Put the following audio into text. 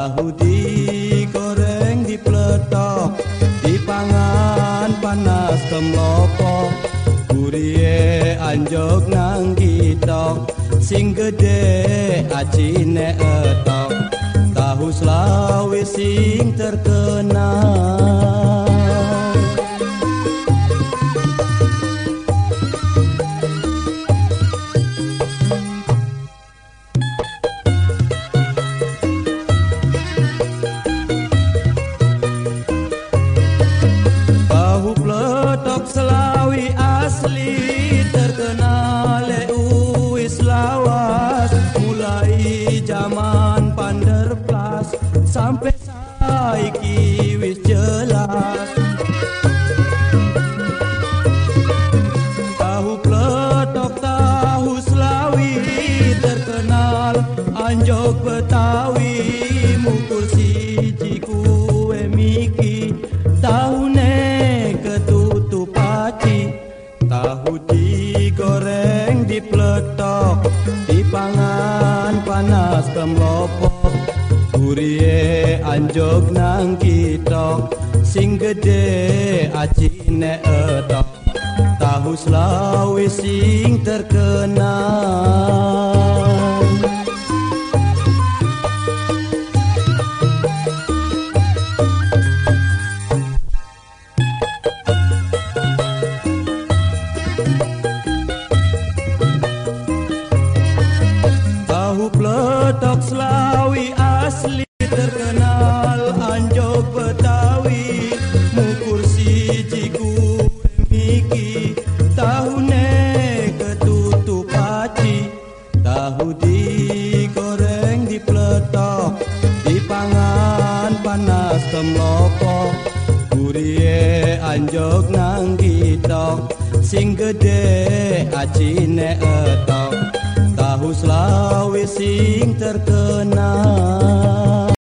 Tahu digoreng di Dipangan panas kemelopok Kurie anjok nang gitok Sing gede acine etok. Tahu selawi sing terkenal sampai saiki wis jelas. Tahu kletok tahu selawi terkenal. Anjok betawi mukul siji dipangan panas kemlopok Kurie anjok nang kitok Sing gede acine etok. Tahu selawi sing terkenal. Tahu pletok selawi asli terkenal anjok betawi. Mukur siji kue miki tahu ne ketutup paci tahu digoreng di peletok dipangan panas kemlopok kurie anjok nang gitok sing gede acine etok selawi sing terkenal